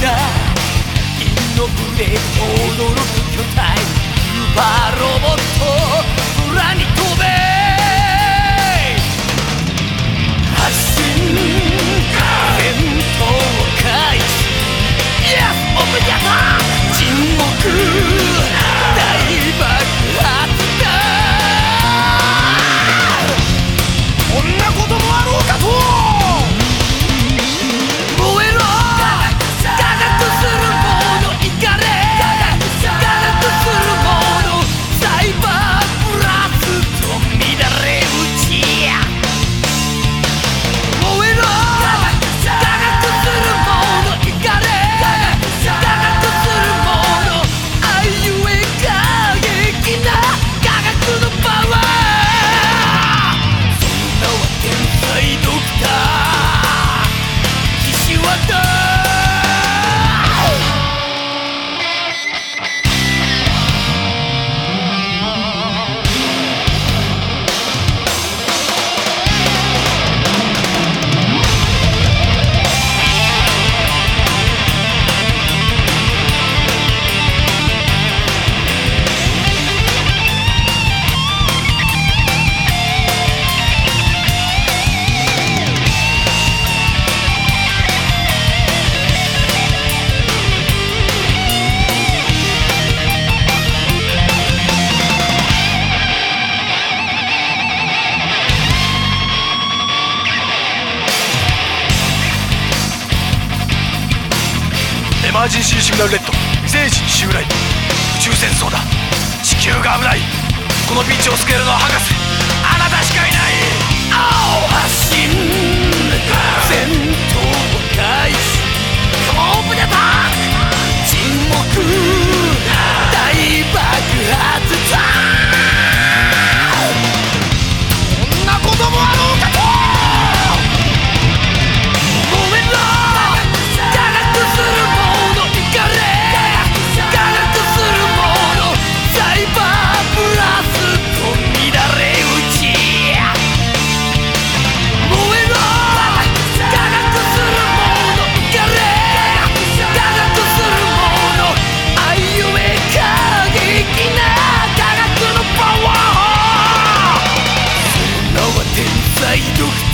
だ。銀のブレ驚く巨体。スーパーロボット裏に飛べ。God. ージンシーシグナルレッド。聖地襲来宇宙戦争だ。地球が危ない。このピンチを救えるのは博士。あなたしかいない。青 You. duch